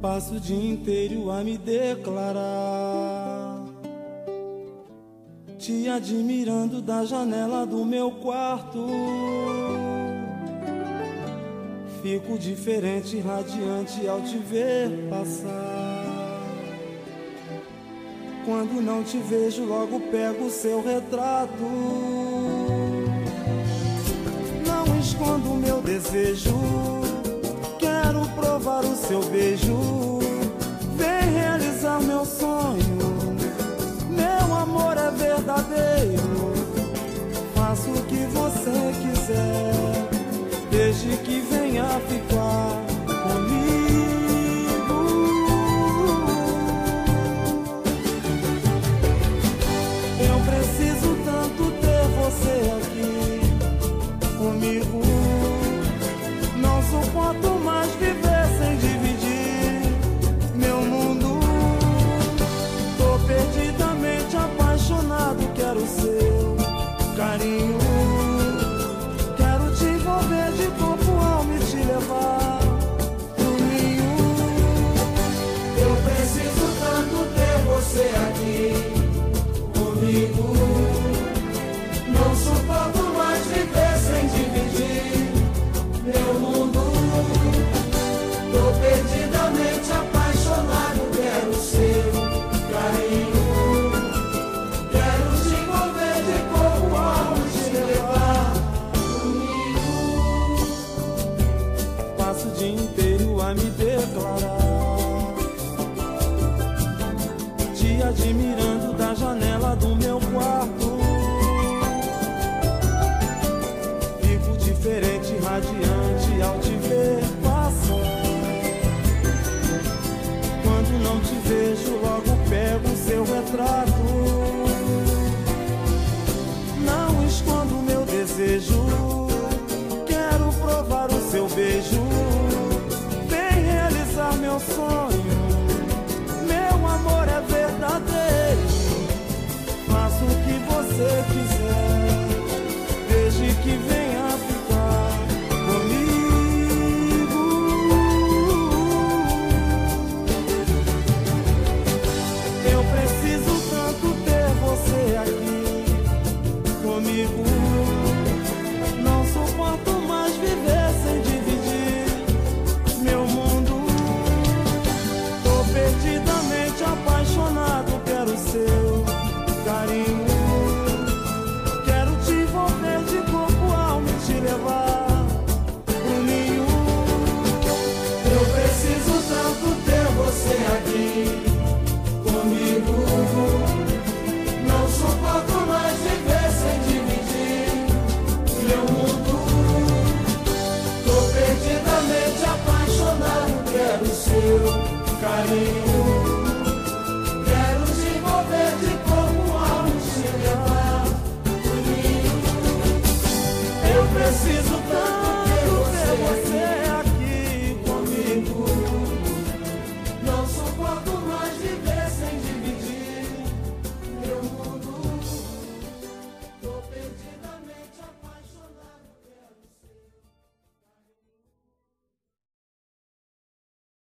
Passo o dia inteiro a me declarar. Te admirando da janela do meu quarto. Fico diferente, radiante ao te ver passar. Quando não te vejo, logo pego o seu retrato. Não escondo meu desejo Quero provar o seu beijo. Faço o que você quiser. Desde que venha ficar comigo. Eu preciso tanto ter você aqui comigo. Não suporto mais viver sem dividir meu mundo. Tô perdidamente apaixonado, quero seu carinho. Radiante ao te ver passar. Quando não te vejo, logo pego o seu retrato. Não escondo meu desejo. Quero provar o seu beijo. Comigo. carinho. Quero te envolver de corpo, a e te levar. Eu preciso tanto ter você. aqui comigo. Não sou quanto mais viver sem dividir meu mundo.